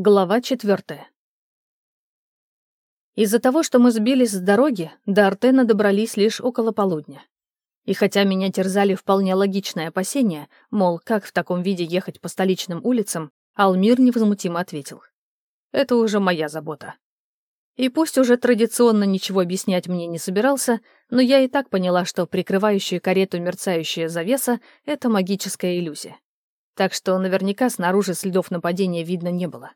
Глава четвертая. Из-за того, что мы сбились с дороги, до Артена добрались лишь около полудня. И хотя меня терзали вполне логичные опасения, мол, как в таком виде ехать по столичным улицам, Алмир невозмутимо ответил. Это уже моя забота. И пусть уже традиционно ничего объяснять мне не собирался, но я и так поняла, что прикрывающая карету мерцающая завеса — это магическая иллюзия. Так что наверняка снаружи следов нападения видно не было.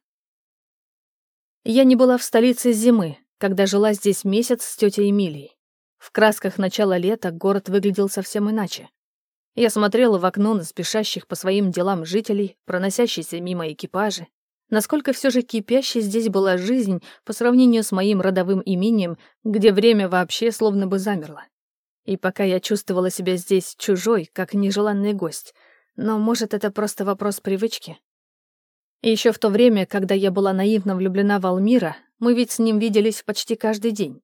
Я не была в столице зимы, когда жила здесь месяц с тетей Эмилией. В красках начала лета город выглядел совсем иначе. Я смотрела в окно на спешащих по своим делам жителей, проносящиеся мимо экипажи. Насколько все же кипящей здесь была жизнь по сравнению с моим родовым имением, где время вообще словно бы замерло. И пока я чувствовала себя здесь чужой, как нежеланный гость, но, может, это просто вопрос привычки? Еще в то время, когда я была наивно влюблена в Алмира, мы ведь с ним виделись почти каждый день.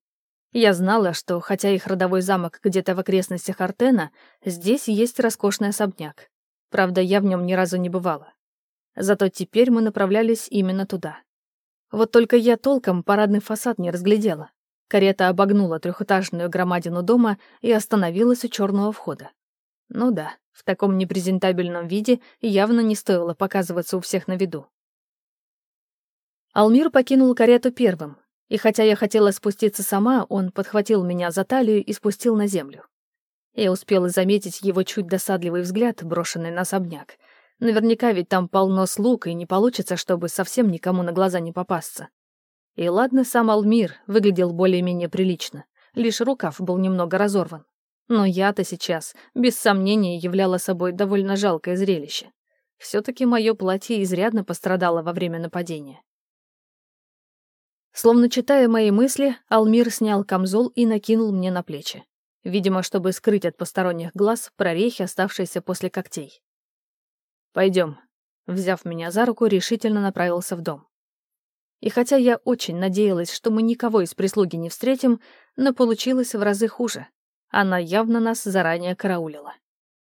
Я знала, что, хотя их родовой замок где-то в окрестностях Артена, здесь есть роскошный особняк. Правда, я в нем ни разу не бывала. Зато теперь мы направлялись именно туда. Вот только я толком парадный фасад не разглядела. Карета обогнула трехэтажную громадину дома и остановилась у черного входа. Ну да, в таком непрезентабельном виде явно не стоило показываться у всех на виду. Алмир покинул карету первым, и хотя я хотела спуститься сама, он подхватил меня за талию и спустил на землю. Я успела заметить его чуть досадливый взгляд, брошенный на особняк. Наверняка ведь там полно слуг, и не получится, чтобы совсем никому на глаза не попасться. И ладно, сам Алмир выглядел более-менее прилично, лишь рукав был немного разорван. Но я-то сейчас, без сомнения, являла собой довольно жалкое зрелище. Все-таки мое платье изрядно пострадало во время нападения. Словно читая мои мысли, Алмир снял камзол и накинул мне на плечи. Видимо, чтобы скрыть от посторонних глаз прорехи, оставшиеся после когтей. Пойдем. Взяв меня за руку, решительно направился в дом. И хотя я очень надеялась, что мы никого из прислуги не встретим, но получилось в разы хуже. Она явно нас заранее караулила.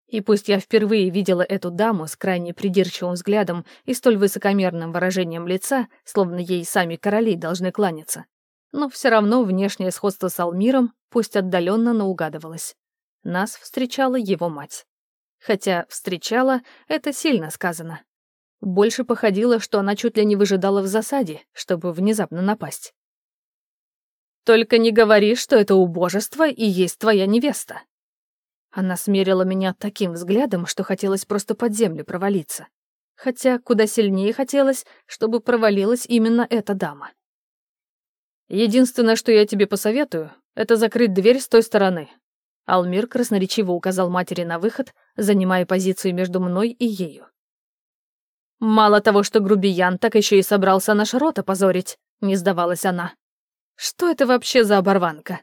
И пусть я впервые видела эту даму с крайне придирчивым взглядом и столь высокомерным выражением лица, словно ей сами короли должны кланяться, но все равно внешнее сходство с Алмиром, пусть отдаленно, но угадывалось. Нас встречала его мать. Хотя «встречала» — это сильно сказано. Больше походило, что она чуть ли не выжидала в засаде, чтобы внезапно напасть. Только не говори, что это убожество и есть твоя невеста». Она смерила меня таким взглядом, что хотелось просто под землю провалиться. Хотя куда сильнее хотелось, чтобы провалилась именно эта дама. «Единственное, что я тебе посоветую, это закрыть дверь с той стороны». Алмир красноречиво указал матери на выход, занимая позицию между мной и ею. «Мало того, что грубиян, так еще и собрался наш рот опозорить», — не сдавалась она. Что это вообще за оборванка?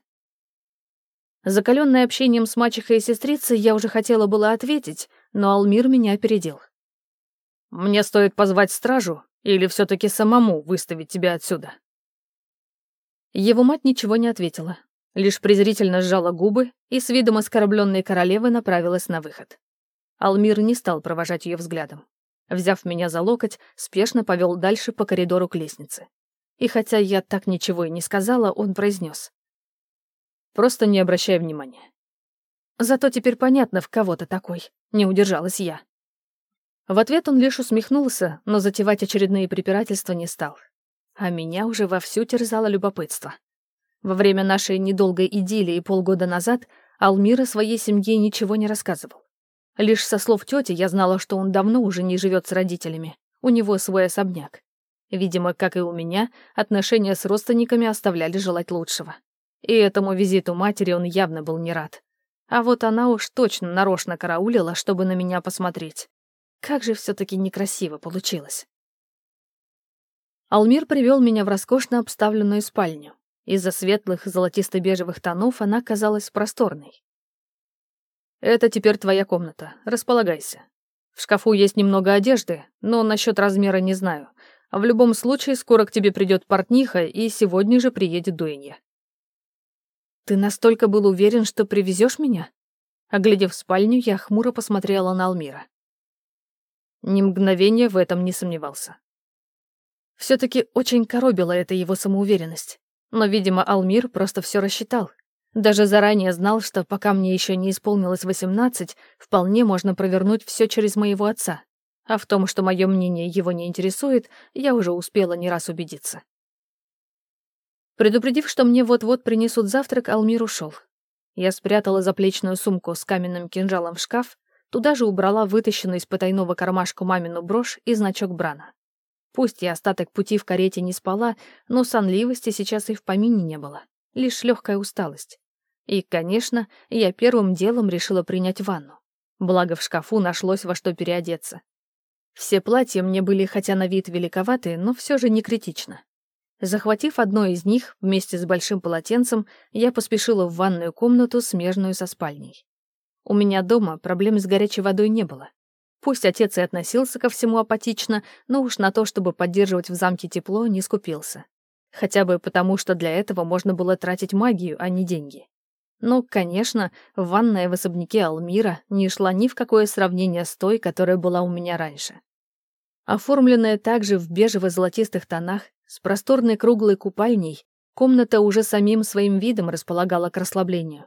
Закаленная общением с мачехой и сестрицей, я уже хотела было ответить, но Алмир меня опередил. «Мне стоит позвать стражу или все таки самому выставить тебя отсюда?» Его мать ничего не ответила, лишь презрительно сжала губы и с видом оскорбленной королевы направилась на выход. Алмир не стал провожать ее взглядом. Взяв меня за локоть, спешно повел дальше по коридору к лестнице. И хотя я так ничего и не сказала, он произнес: «Просто не обращай внимания». Зато теперь понятно, в кого ты такой. Не удержалась я. В ответ он лишь усмехнулся, но затевать очередные препирательства не стал. А меня уже вовсю терзало любопытство. Во время нашей недолгой идиллии полгода назад Алмир о своей семье ничего не рассказывал. Лишь со слов тети я знала, что он давно уже не живет с родителями. У него свой особняк. Видимо, как и у меня, отношения с родственниками оставляли желать лучшего. И этому визиту матери он явно был не рад. А вот она уж точно нарочно караулила, чтобы на меня посмотреть. Как же все таки некрасиво получилось. Алмир привел меня в роскошно обставленную спальню. Из-за светлых золотисто-бежевых тонов она казалась просторной. «Это теперь твоя комната. Располагайся. В шкафу есть немного одежды, но насчет размера не знаю. В любом случае, скоро к тебе придет портниха, и сегодня же приедет дуэнья. Ты настолько был уверен, что привезешь меня? Оглядев спальню, я хмуро посмотрела на Алмира. Ни мгновения в этом не сомневался. все таки очень коробила эта его самоуверенность. Но, видимо, Алмир просто все рассчитал. Даже заранее знал, что пока мне еще не исполнилось 18, вполне можно провернуть все через моего отца. А в том, что мое мнение его не интересует, я уже успела не раз убедиться. Предупредив, что мне вот-вот принесут завтрак, Алмир ушел. Я спрятала заплечную сумку с каменным кинжалом в шкаф, туда же убрала вытащенную из потайного кармашка мамину брошь и значок Брана. Пусть я остаток пути в карете не спала, но сонливости сейчас и в помине не было, лишь легкая усталость. И, конечно, я первым делом решила принять ванну. Благо в шкафу нашлось во что переодеться. Все платья мне были хотя на вид великоваты, но все же не критично. Захватив одно из них вместе с большим полотенцем, я поспешила в ванную комнату, смежную со спальней. У меня дома проблем с горячей водой не было. Пусть отец и относился ко всему апатично, но уж на то, чтобы поддерживать в замке тепло, не скупился. Хотя бы потому, что для этого можно было тратить магию, а не деньги. Но, конечно, ванная в особняке Алмира не шла ни в какое сравнение с той, которая была у меня раньше. Оформленная также в бежево-золотистых тонах, с просторной круглой купальней комната уже самим своим видом располагала к расслаблению.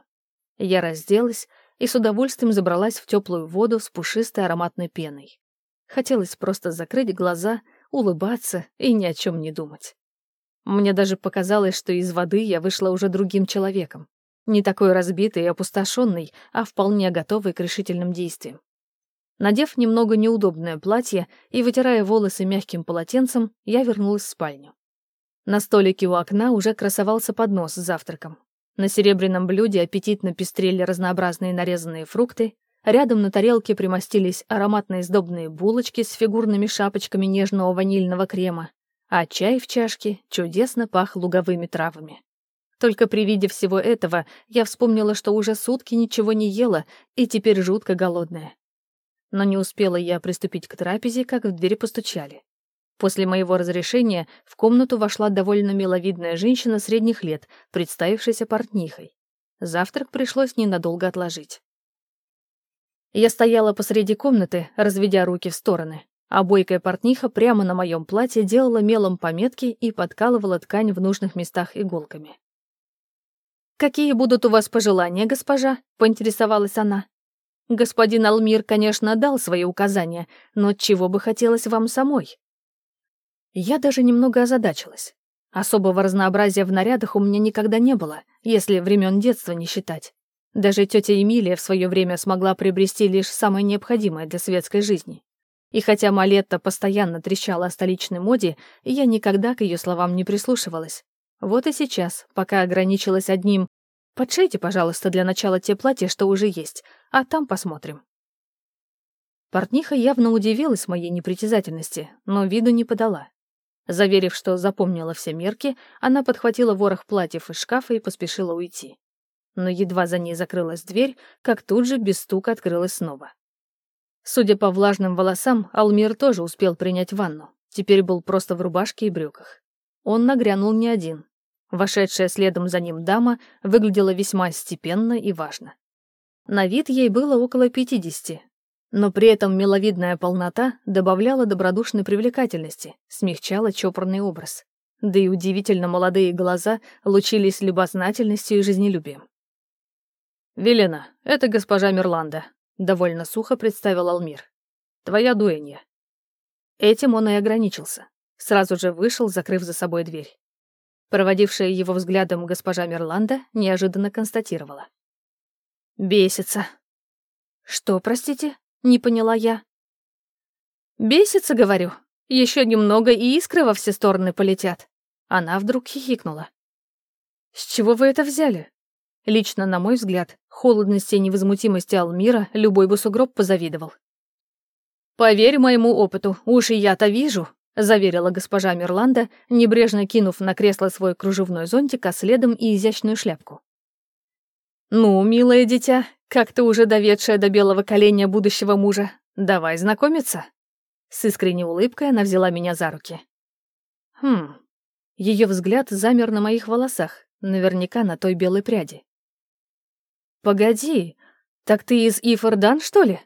Я разделась и с удовольствием забралась в теплую воду с пушистой ароматной пеной. Хотелось просто закрыть глаза, улыбаться и ни о чем не думать. Мне даже показалось, что из воды я вышла уже другим человеком. Не такой разбитый и опустошенный, а вполне готовый к решительным действиям. Надев немного неудобное платье и вытирая волосы мягким полотенцем, я вернулась в спальню. На столике у окна уже красовался поднос с завтраком. На серебряном блюде аппетитно пестрели разнообразные нарезанные фрукты, рядом на тарелке примостились ароматные сдобные булочки с фигурными шапочками нежного ванильного крема, а чай в чашке чудесно пах луговыми травами. Только при виде всего этого я вспомнила, что уже сутки ничего не ела и теперь жутко голодная. Но не успела я приступить к трапезе, как в двери постучали. После моего разрешения в комнату вошла довольно миловидная женщина средних лет, представившаяся портнихой. Завтрак пришлось ненадолго отложить. Я стояла посреди комнаты, разведя руки в стороны, а бойкая портниха прямо на моем платье делала мелом пометки и подкалывала ткань в нужных местах иголками. «Какие будут у вас пожелания, госпожа?» — поинтересовалась она. Господин Алмир, конечно, дал свои указания, но чего бы хотелось вам самой? Я даже немного озадачилась. Особого разнообразия в нарядах у меня никогда не было, если времен детства не считать. Даже тетя Эмилия в свое время смогла приобрести лишь самое необходимое для светской жизни. И хотя Малетта постоянно трещала о столичной моде, я никогда к ее словам не прислушивалась. Вот и сейчас, пока ограничилась одним Подшейте, пожалуйста, для начала те платья, что уже есть, а там посмотрим». Портниха явно удивилась моей непритязательности, но виду не подала. Заверив, что запомнила все мерки, она подхватила ворох платьев из шкафа и поспешила уйти. Но едва за ней закрылась дверь, как тут же без стука открылась снова. Судя по влажным волосам, Алмир тоже успел принять ванну. Теперь был просто в рубашке и брюках. Он нагрянул не один. Вошедшая следом за ним дама выглядела весьма степенно и важно. На вид ей было около пятидесяти, но при этом миловидная полнота добавляла добродушной привлекательности, смягчала чопорный образ. Да и удивительно молодые глаза лучились любознательностью и жизнелюбием. «Велена, это госпожа Мирланда», — довольно сухо представил Алмир. «Твоя дуэнья». Этим он и ограничился. Сразу же вышел, закрыв за собой дверь. Проводившая его взглядом госпожа Мерланда неожиданно констатировала. «Бесится». «Что, простите?» — не поняла я. «Бесится, говорю. Еще немного, и искры во все стороны полетят». Она вдруг хихикнула. «С чего вы это взяли?» Лично, на мой взгляд, холодности и невозмутимости Алмира любой бы сугроб позавидовал. «Поверь моему опыту, уж и я-то вижу», — заверила госпожа Мирланда, небрежно кинув на кресло свой кружевной зонтик, а следом и изящную шляпку. «Ну, милое дитя, как ты уже доведшая до белого коленя будущего мужа, давай знакомиться». С искренней улыбкой она взяла меня за руки. Хм, ее взгляд замер на моих волосах, наверняка на той белой пряди. «Погоди, так ты из Ифордан, что ли?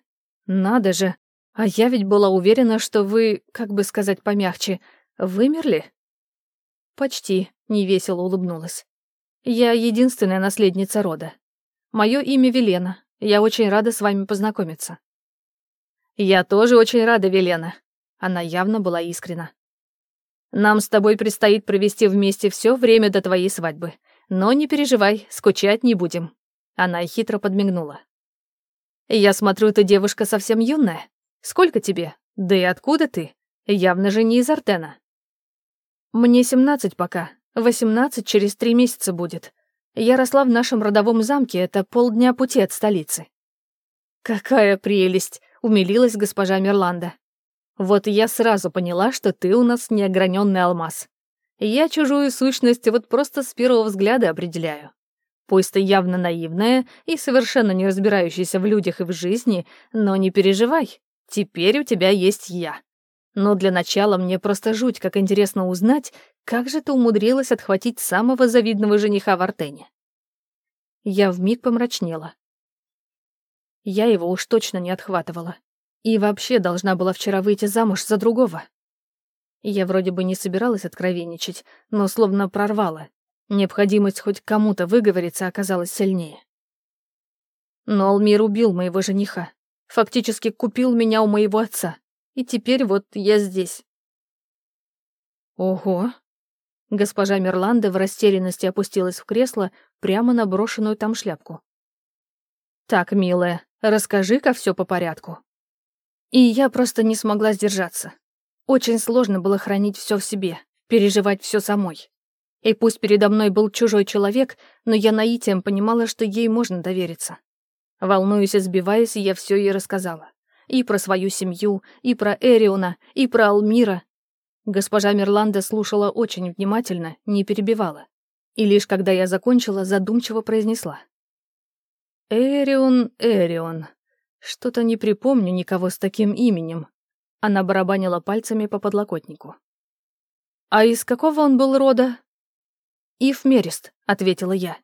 Надо же, а я ведь была уверена, что вы, как бы сказать помягче, вымерли?» «Почти», — невесело улыбнулась. «Я единственная наследница рода. Мое имя Велена. Я очень рада с вами познакомиться». «Я тоже очень рада, Велена». Она явно была искрена. «Нам с тобой предстоит провести вместе все время до твоей свадьбы. Но не переживай, скучать не будем». Она хитро подмигнула. «Я смотрю, ты девушка совсем юная. Сколько тебе? Да и откуда ты? Явно же не из Артена». «Мне семнадцать пока. Восемнадцать через три месяца будет. Я росла в нашем родовом замке, это полдня пути от столицы». «Какая прелесть!» — умилилась госпожа Мерланда. «Вот я сразу поняла, что ты у нас неограненный алмаз. Я чужую сущность вот просто с первого взгляда определяю. Пусть ты явно наивная и совершенно не разбирающаяся в людях и в жизни, но не переживай, теперь у тебя есть я. Но для начала мне просто жуть, как интересно узнать, как же ты умудрилась отхватить самого завидного жениха в Артене. Я вмиг помрачнела. Я его уж точно не отхватывала. И вообще должна была вчера выйти замуж за другого. Я вроде бы не собиралась откровенничать, но словно прорвала. Необходимость хоть кому-то выговориться оказалась сильнее. Но Алмир убил моего жениха. Фактически купил меня у моего отца. И теперь вот я здесь. Ого. Госпожа Мерланда в растерянности опустилась в кресло прямо на брошенную там шляпку. Так, милая, расскажи-ка все по порядку. И я просто не смогла сдержаться. Очень сложно было хранить все в себе, переживать все самой. И пусть передо мной был чужой человек, но я наитием понимала, что ей можно довериться. Волнуясь и сбиваясь, я все ей рассказала. И про свою семью, и про Эриона, и про Алмира. Госпожа Мерланда слушала очень внимательно, не перебивала. И лишь когда я закончила, задумчиво произнесла. «Эрион, Эрион. Что-то не припомню никого с таким именем». Она барабанила пальцами по подлокотнику. «А из какого он был рода?» «Ив Мерист», — ответила я.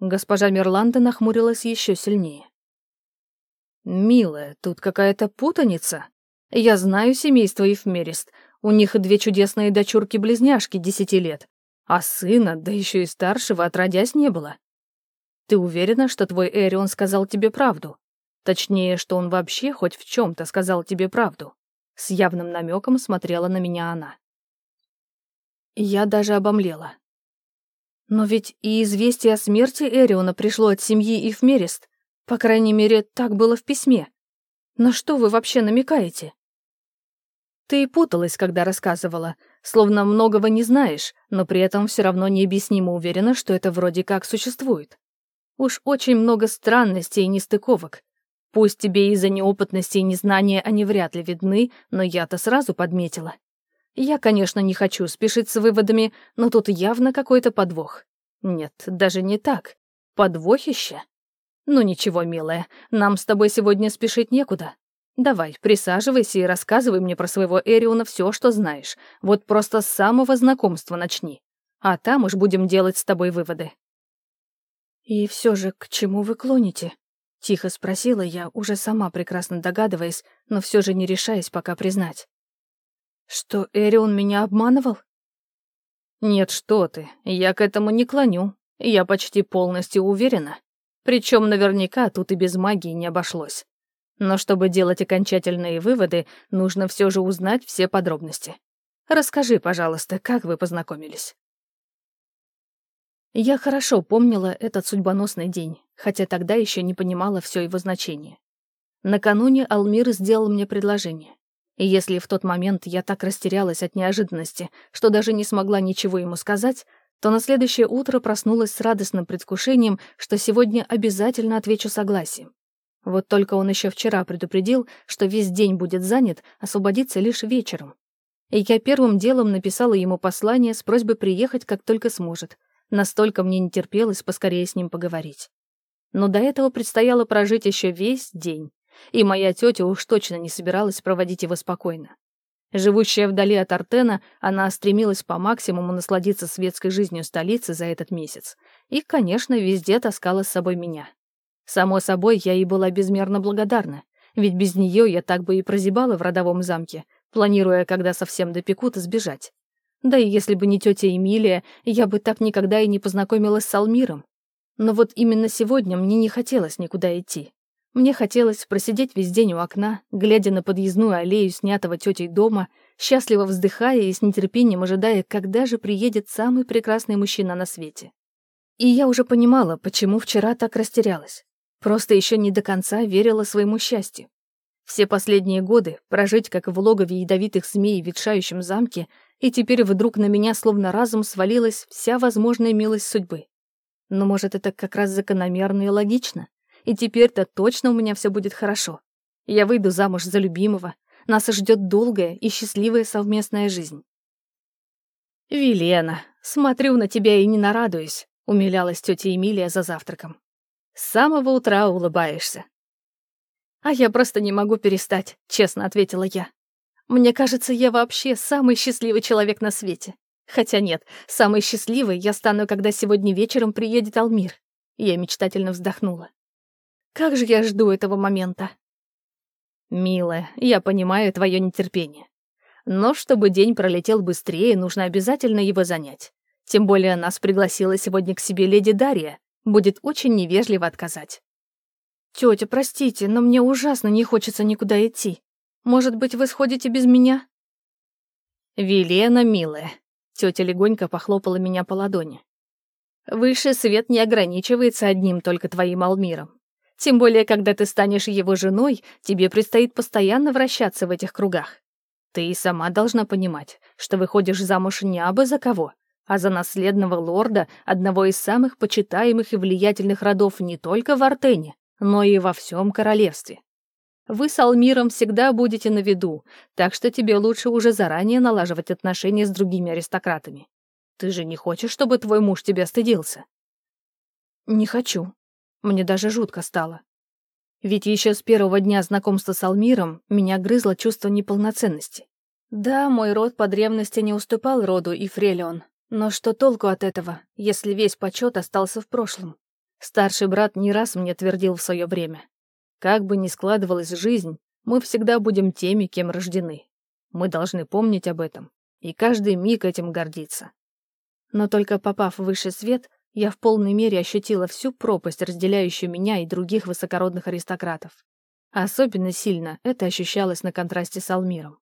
Госпожа Мерланда нахмурилась еще сильнее. «Милая, тут какая-то путаница. Я знаю семейство Ифмерист. У них две чудесные дочурки-близняшки десяти лет, а сына, да еще и старшего, отродясь не было. Ты уверена, что твой Эрион сказал тебе правду? Точнее, что он вообще хоть в чем то сказал тебе правду?» С явным намеком смотрела на меня она. Я даже обомлела. Но ведь и известие о смерти Эриона пришло от семьи Ифмерист. По крайней мере, так было в письме. На что вы вообще намекаете? Ты путалась, когда рассказывала, словно многого не знаешь, но при этом все равно необъяснимо уверена, что это вроде как существует. Уж очень много странностей и нестыковок. Пусть тебе из-за неопытности и незнания они вряд ли видны, но я-то сразу подметила. Я, конечно, не хочу спешить с выводами, но тут явно какой-то подвох. Нет, даже не так. Подвохище. «Ну ничего, милая, нам с тобой сегодня спешить некуда. Давай, присаживайся и рассказывай мне про своего Эриона все, что знаешь. Вот просто с самого знакомства начни. А там уж будем делать с тобой выводы». «И все же, к чему вы клоните?» — тихо спросила я, уже сама прекрасно догадываясь, но все же не решаясь пока признать. «Что, Эрион меня обманывал?» «Нет, что ты, я к этому не клоню. Я почти полностью уверена. Причем наверняка тут и без магии не обошлось. Но чтобы делать окончательные выводы, нужно все же узнать все подробности. Расскажи, пожалуйста, как вы познакомились. Я хорошо помнила этот судьбоносный день, хотя тогда еще не понимала все его значение. Накануне Алмир сделал мне предложение. И если в тот момент я так растерялась от неожиданности, что даже не смогла ничего ему сказать, то на следующее утро проснулась с радостным предвкушением, что сегодня обязательно отвечу согласием. Вот только он еще вчера предупредил, что весь день будет занят, освободиться лишь вечером. И я первым делом написала ему послание с просьбой приехать, как только сможет. Настолько мне не терпелось поскорее с ним поговорить. Но до этого предстояло прожить еще весь день, и моя тетя уж точно не собиралась проводить его спокойно. Живущая вдали от Артена, она стремилась по максимуму насладиться светской жизнью столицы за этот месяц. И, конечно, везде таскала с собой меня. Само собой, я ей была безмерно благодарна, ведь без нее я так бы и прозябала в родовом замке, планируя, когда совсем допекут, сбежать. Да и если бы не тетя Эмилия, я бы так никогда и не познакомилась с Алмиром. Но вот именно сегодня мне не хотелось никуда идти. Мне хотелось просидеть весь день у окна, глядя на подъездную аллею снятого тетей дома, счастливо вздыхая и с нетерпением ожидая, когда же приедет самый прекрасный мужчина на свете. И я уже понимала, почему вчера так растерялась. Просто еще не до конца верила своему счастью. Все последние годы прожить как в логове ядовитых змей в ветшающем замке, и теперь вдруг на меня словно разом свалилась вся возможная милость судьбы. Но, может, это как раз закономерно и логично? И теперь-то точно у меня все будет хорошо. Я выйду замуж за любимого. Нас ждет долгая и счастливая совместная жизнь. «Вилена, смотрю на тебя и не нарадуюсь», — умилялась тетя Эмилия за завтраком. «С самого утра улыбаешься». «А я просто не могу перестать», — честно ответила я. «Мне кажется, я вообще самый счастливый человек на свете. Хотя нет, самый счастливый я стану, когда сегодня вечером приедет Алмир». Я мечтательно вздохнула. Как же я жду этого момента. Милая, я понимаю твое нетерпение. Но чтобы день пролетел быстрее, нужно обязательно его занять. Тем более нас пригласила сегодня к себе леди Дарья. Будет очень невежливо отказать. Тетя, простите, но мне ужасно не хочется никуда идти. Может быть, вы сходите без меня? Велена, милая. Тетя легонько похлопала меня по ладони. Высший свет не ограничивается одним только твоим Алмиром. Тем более, когда ты станешь его женой, тебе предстоит постоянно вращаться в этих кругах. Ты и сама должна понимать, что выходишь замуж не абы за кого, а за наследного лорда одного из самых почитаемых и влиятельных родов не только в Артене, но и во всем королевстве. Вы с Алмиром всегда будете на виду, так что тебе лучше уже заранее налаживать отношения с другими аристократами. Ты же не хочешь, чтобы твой муж тебя стыдился? Не хочу, мне даже жутко стало. Ведь еще с первого дня знакомства с Алмиром меня грызло чувство неполноценности. Да, мой род по древности не уступал роду и Фрелион, но что толку от этого, если весь почет остался в прошлом? Старший брат не раз мне твердил в свое время. Как бы ни складывалась жизнь, мы всегда будем теми, кем рождены. Мы должны помнить об этом, и каждый миг этим гордиться. Но только попав в высший свет, я в полной мере ощутила всю пропасть, разделяющую меня и других высокородных аристократов. А особенно сильно это ощущалось на контрасте с Алмиром.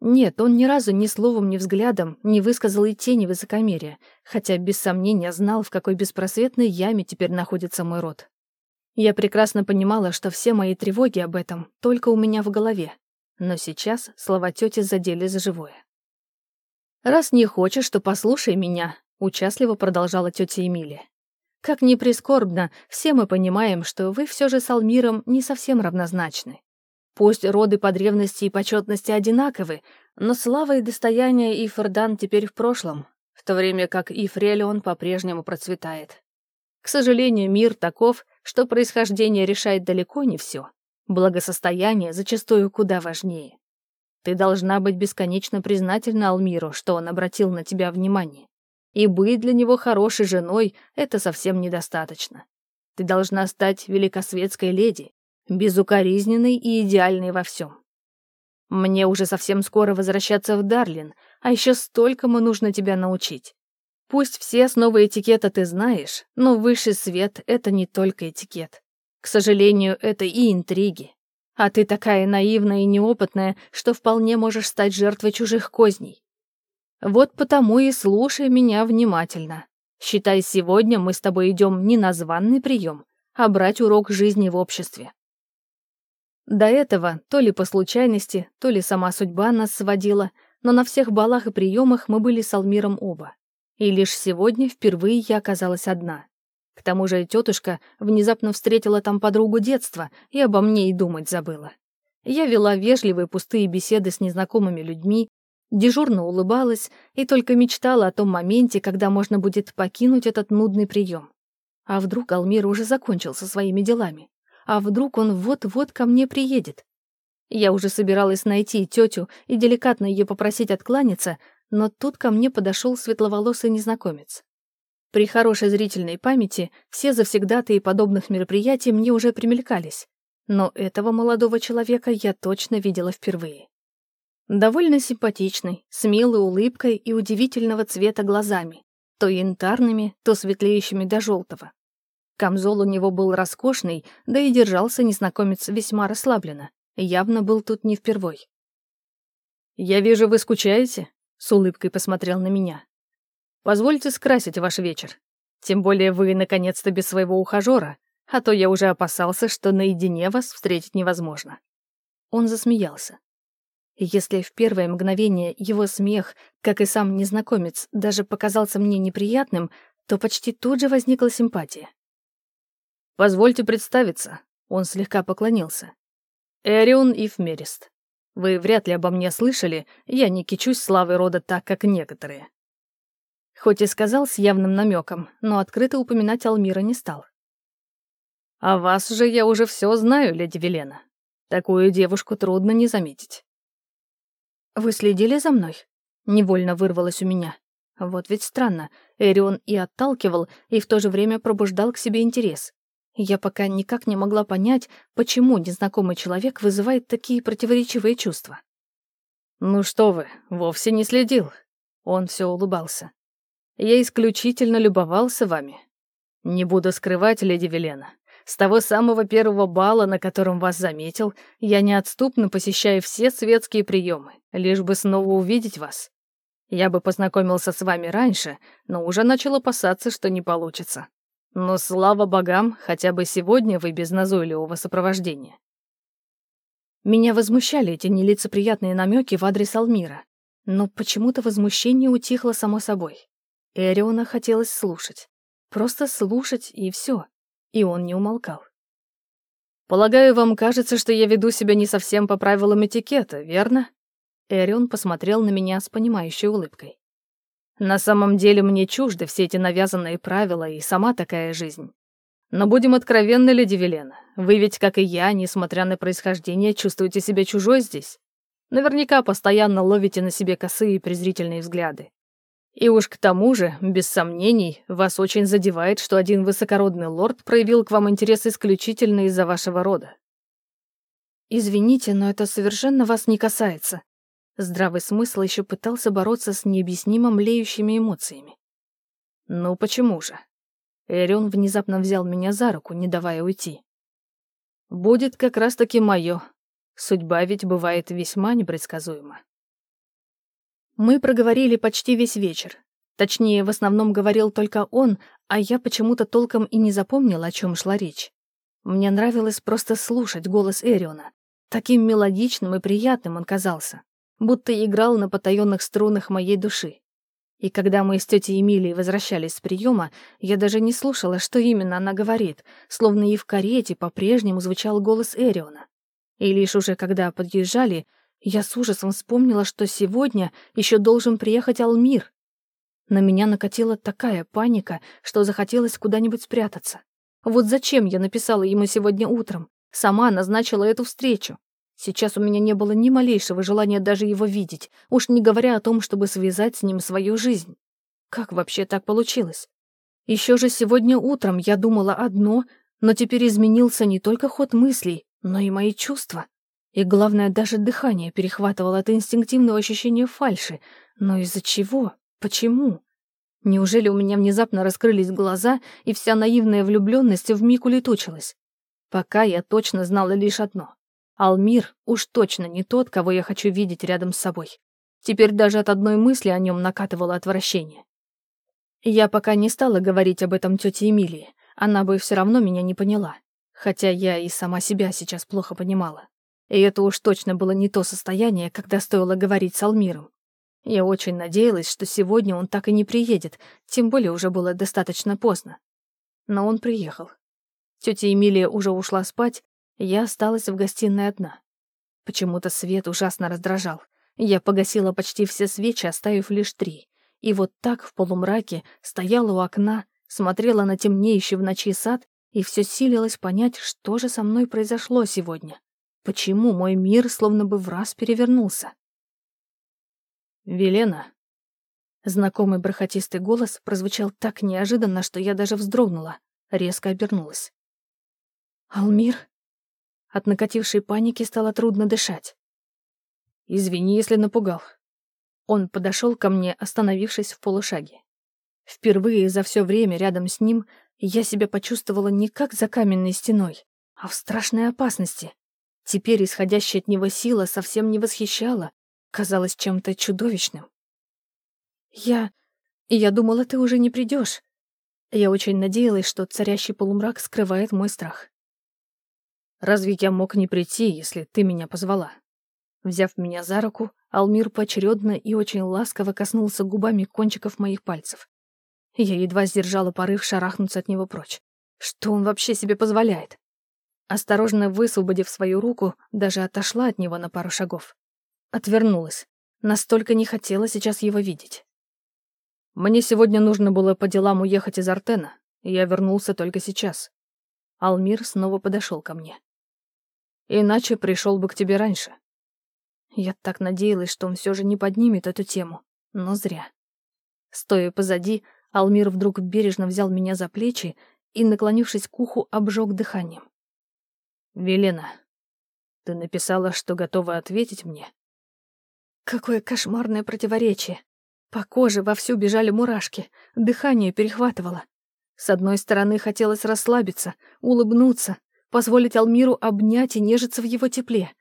Нет, он ни разу ни словом, ни взглядом не высказал и тени высокомерия, хотя без сомнения знал, в какой беспросветной яме теперь находится мой род. Я прекрасно понимала, что все мои тревоги об этом только у меня в голове, но сейчас слова тети задели за живое. «Раз не хочешь, то послушай меня», Участливо продолжала тетя Эмилия. Как ни прискорбно, все мы понимаем, что вы все же с Алмиром не совсем равнозначны. Пусть роды по древности и почетности одинаковы, но слава и достояние Ифордан теперь в прошлом, в то время как Ифрелион по-прежнему процветает. К сожалению, мир таков, что происхождение решает далеко не все. Благосостояние зачастую куда важнее. Ты должна быть бесконечно признательна Алмиру, что он обратил на тебя внимание. И быть для него хорошей женой — это совсем недостаточно. Ты должна стать великосветской леди, безукоризненной и идеальной во всем. Мне уже совсем скоро возвращаться в Дарлин, а еще столькому нужно тебя научить. Пусть все основы этикета ты знаешь, но высший свет — это не только этикет. К сожалению, это и интриги. А ты такая наивная и неопытная, что вполне можешь стать жертвой чужих козней. Вот потому и слушай меня внимательно. Считай, сегодня мы с тобой идем не на званный прием, а брать урок жизни в обществе. До этого, то ли по случайности, то ли сама судьба нас сводила, но на всех балах и приемах мы были с Алмиром оба. И лишь сегодня впервые я оказалась одна. К тому же тетушка внезапно встретила там подругу детства и обо мне и думать забыла. Я вела вежливые пустые беседы с незнакомыми людьми, дежурно улыбалась и только мечтала о том моменте, когда можно будет покинуть этот нудный прием. А вдруг Алмир уже закончил со своими делами? А вдруг он вот-вот ко мне приедет? Я уже собиралась найти тетю и деликатно ее попросить откланяться, но тут ко мне подошел светловолосый незнакомец. При хорошей зрительной памяти все завсегдатые подобных мероприятий мне уже примелькались, но этого молодого человека я точно видела впервые. Довольно симпатичный, с милой улыбкой и удивительного цвета глазами, то янтарными, то светлеющими до желтого. Камзол у него был роскошный, да и держался незнакомец весьма расслабленно, явно был тут не впервой. «Я вижу, вы скучаете?» — с улыбкой посмотрел на меня. «Позвольте скрасить ваш вечер. Тем более вы, наконец-то, без своего ухажера, а то я уже опасался, что наедине вас встретить невозможно». Он засмеялся. Если в первое мгновение его смех, как и сам незнакомец, даже показался мне неприятным, то почти тут же возникла симпатия. «Позвольте представиться», — он слегка поклонился. «Эрион Ифмерист. Вы вряд ли обо мне слышали, я не кичусь славой рода так, как некоторые». Хоть и сказал с явным намеком, но открыто упоминать Алмира не стал. «О вас же я уже все знаю, леди Велена. Такую девушку трудно не заметить». «Вы следили за мной?» Невольно вырвалось у меня. Вот ведь странно. Эрион и отталкивал, и в то же время пробуждал к себе интерес. Я пока никак не могла понять, почему незнакомый человек вызывает такие противоречивые чувства. «Ну что вы, вовсе не следил». Он все улыбался. «Я исключительно любовался вами. Не буду скрывать, леди Велена. С того самого первого бала, на котором вас заметил, я неотступно посещаю все светские приемы, лишь бы снова увидеть вас. Я бы познакомился с вами раньше, но уже начал опасаться, что не получится. Но слава богам, хотя бы сегодня вы без назойливого сопровождения. Меня возмущали эти нелицеприятные намеки в адрес Алмира, но почему-то возмущение утихло само собой. Эриона хотелось слушать. Просто слушать и все и он не умолкал. «Полагаю, вам кажется, что я веду себя не совсем по правилам этикета, верно?» Эрион посмотрел на меня с понимающей улыбкой. «На самом деле мне чужды все эти навязанные правила и сама такая жизнь. Но будем откровенны, леди Велена, вы ведь, как и я, несмотря на происхождение, чувствуете себя чужой здесь. Наверняка постоянно ловите на себе косые и презрительные взгляды. И уж к тому же, без сомнений, вас очень задевает, что один высокородный лорд проявил к вам интерес исключительно из-за вашего рода. Извините, но это совершенно вас не касается. Здравый смысл еще пытался бороться с необъяснимо млеющими эмоциями. Ну почему же? Эрион внезапно взял меня за руку, не давая уйти. Будет как раз-таки мое. Судьба ведь бывает весьма непредсказуема. Мы проговорили почти весь вечер. Точнее, в основном говорил только он, а я почему-то толком и не запомнила, о чем шла речь. Мне нравилось просто слушать голос Эриона. Таким мелодичным и приятным он казался, будто играл на потаенных струнах моей души. И когда мы с тетей Эмилией возвращались с приема, я даже не слушала, что именно она говорит, словно и в карете по-прежнему звучал голос Эриона. И лишь уже когда подъезжали, я с ужасом вспомнила, что сегодня еще должен приехать Алмир. На меня накатила такая паника, что захотелось куда-нибудь спрятаться. Вот зачем я написала ему сегодня утром? Сама назначила эту встречу. Сейчас у меня не было ни малейшего желания даже его видеть, уж не говоря о том, чтобы связать с ним свою жизнь. Как вообще так получилось? Еще же сегодня утром я думала одно, но теперь изменился не только ход мыслей, но и мои чувства. И главное, даже дыхание перехватывало от инстинктивного ощущения фальши. Но из-за чего? Почему? Неужели у меня внезапно раскрылись глаза, и вся наивная влюбленность вмиг улетучилась? Пока я точно знала лишь одно. Алмир уж точно не тот, кого я хочу видеть рядом с собой. Теперь даже от одной мысли о нем накатывало отвращение. Я пока не стала говорить об этом тете Эмилии. Она бы все равно меня не поняла. Хотя я и сама себя сейчас плохо понимала. И это уж точно было не то состояние, когда стоило говорить с Алмиром. Я очень надеялась, что сегодня он так и не приедет, тем более уже было достаточно поздно. Но он приехал. Тетя Эмилия уже ушла спать, я осталась в гостиной одна. Почему-то свет ужасно раздражал. Я погасила почти все свечи, оставив лишь три. И вот так в полумраке стояла у окна, смотрела на темнеющий в ночи сад и все силилась понять, что же со мной произошло сегодня. Почему мой мир словно бы в раз перевернулся? «Велена!» Знакомый бархатистый голос прозвучал так неожиданно, что я даже вздрогнула, резко обернулась. «Алмир?» От накатившей паники стало трудно дышать. Извини, если напугал». Он подошел ко мне, остановившись в полушаге. Впервые за все время рядом с ним я себя почувствовала не как за каменной стеной, а в страшной опасности. Теперь исходящая от него сила совсем не восхищала, казалась чем-то чудовищным. «Я... я думала, ты уже не придешь. Я очень надеялась, что царящий полумрак скрывает мой страх. «Разве я мог не прийти, если ты меня позвала?» Взяв меня за руку, Алмир поочередно и очень ласково коснулся губами кончиков моих пальцев. Я едва сдержала порыв шарахнуться от него прочь. Что он вообще себе позволяет? Осторожно высвободив свою руку, даже отошла от него на пару шагов. Отвернулась. Настолько не хотела сейчас его видеть. Мне сегодня нужно было по делам уехать из Артена, и я вернулся только сейчас. Алмир снова подошел ко мне. Иначе пришел бы к тебе раньше. Я так надеялась, что он все же не поднимет эту тему, но зря. Стоя позади, Алмир вдруг бережно взял меня за плечи и, наклонившись к уху, обжег дыханием. «Велена, ты написала, что готова ответить мне?» Какое кошмарное противоречие. По коже вовсю бежали мурашки, дыхание перехватывало. С одной стороны, хотелось расслабиться, улыбнуться, позволить Алмиру обнять и нежиться в его тепле.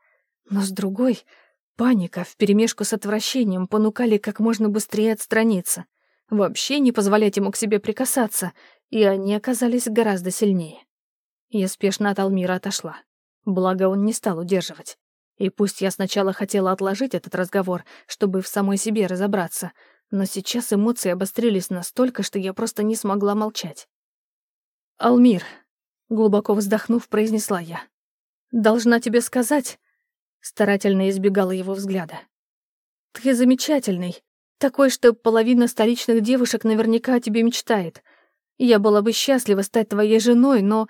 Но с другой, паника вперемешку с отвращением понукали как можно быстрее отстраниться, вообще не позволять ему к себе прикасаться, и они оказались гораздо сильнее. Я спешно от Алмира отошла. Благо, он не стал удерживать. И пусть я сначала хотела отложить этот разговор, чтобы в самой себе разобраться — но сейчас эмоции обострились настолько, что я просто не смогла молчать. «Алмир», — глубоко вздохнув, произнесла я, — «должна тебе сказать...» Старательно избегала его взгляда. «Ты замечательный, такой, что половина столичных девушек наверняка о тебе мечтает. Я была бы счастлива стать твоей женой, но...»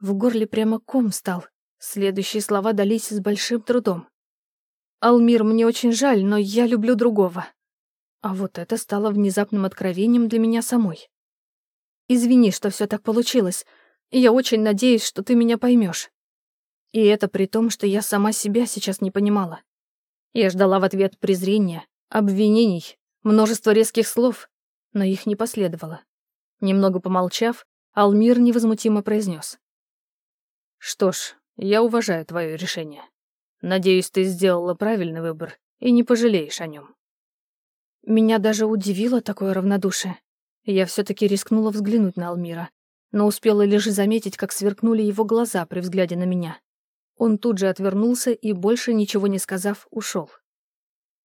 В горле прямо ком стал. Следующие слова дались с большим трудом. «Алмир, мне очень жаль, но я люблю другого». А вот это стало внезапным откровением для меня самой. «Извини, что все так получилось. Я очень надеюсь, что ты меня поймешь. И это при том, что я сама себя сейчас не понимала. Я ждала в ответ презрения, обвинений, множество резких слов, но их не последовало. Немного помолчав, Алмир невозмутимо произнес: «Что ж, я уважаю твое решение. Надеюсь, ты сделала правильный выбор и не пожалеешь о нем. Меня даже удивило такое равнодушие. Я все-таки рискнула взглянуть на Алмира, но успела лишь заметить, как сверкнули его глаза при взгляде на меня. Он тут же отвернулся и, больше ничего не сказав, ушел.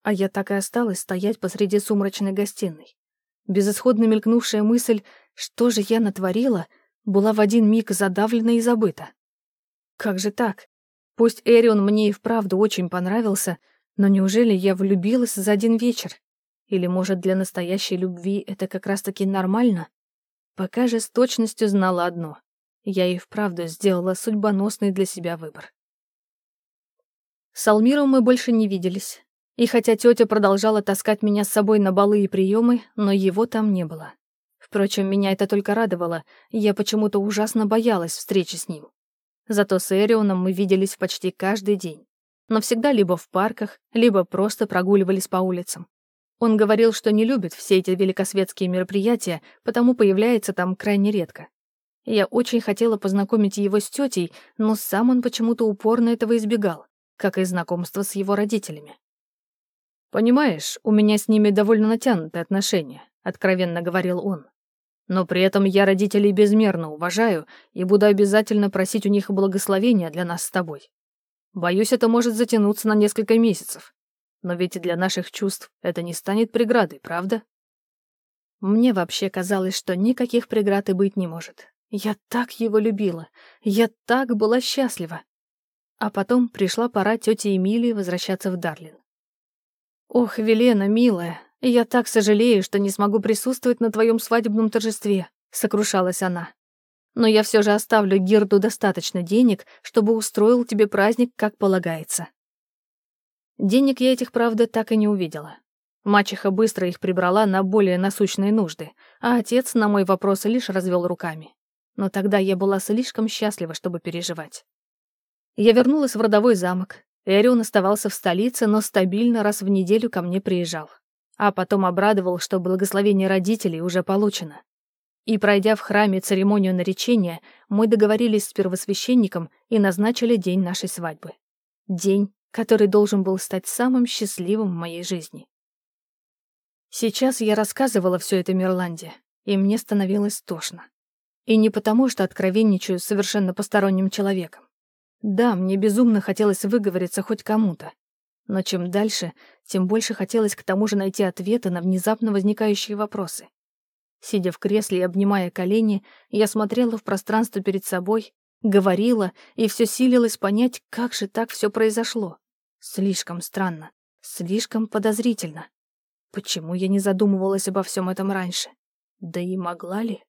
А я так и осталась стоять посреди сумрачной гостиной. Безысходно мелькнувшая мысль, что же я натворила, была в один миг задавлена и забыта. Как же так? Пусть Эрион мне и вправду очень понравился, но неужели я влюбилась за один вечер? Или, может, для настоящей любви это как раз-таки нормально? Пока же с точностью знала одно. Я и вправду сделала судьбоносный для себя выбор. С Алмиром мы больше не виделись. И хотя тетя продолжала таскать меня с собой на балы и приемы, но его там не было. Впрочем, меня это только радовало, я почему-то ужасно боялась встречи с ним. Зато с Эрионом мы виделись почти каждый день. Но всегда либо в парках, либо просто прогуливались по улицам. Он говорил, что не любит все эти великосветские мероприятия, потому появляется там крайне редко. Я очень хотела познакомить его с тетей, но сам он почему-то упорно этого избегал, как и знакомство с его родителями. «Понимаешь, у меня с ними довольно натянутые отношения», — откровенно говорил он. «Но при этом я родителей безмерно уважаю и буду обязательно просить у них благословения для нас с тобой. Боюсь, это может затянуться на несколько месяцев. Но ведь для наших чувств это не станет преградой, правда? Мне вообще казалось, что никаких преград и быть не может. Я так его любила. Я так была счастлива. А потом пришла пора тете Эмилии возвращаться в Дарлин. «Ох, Велена, милая, я так сожалею, что не смогу присутствовать на твоем свадебном торжестве», — сокрушалась она. «Но я все же оставлю Гирду достаточно денег, чтобы устроил тебе праздник, как полагается». Денег я этих, правда, так и не увидела. Мачеха быстро их прибрала на более насущные нужды, а отец на мой вопрос лишь развел руками. Но тогда я была слишком счастлива, чтобы переживать. Я вернулась в родовой замок, Эрион оставался в столице, но стабильно раз в неделю ко мне приезжал. А потом обрадовал, что благословение родителей уже получено. И, пройдя в храме церемонию наречения, мы договорились с первосвященником и назначили день нашей свадьбы. День, который должен был стать самым счастливым в моей жизни. Сейчас я рассказывала все это Мирланде, и мне становилось тошно. И не потому, что откровенничаю с совершенно посторонним человеком. Да, мне безумно хотелось выговориться хоть кому-то. Но чем дальше, тем больше хотелось к тому же найти ответы на внезапно возникающие вопросы. Сидя в кресле и обнимая колени, я смотрела в пространство перед собой, говорила и все силилась понять, как же так все произошло. Слишком странно, слишком подозрительно. Почему я не задумывалась обо всем этом раньше? Да и могла ли?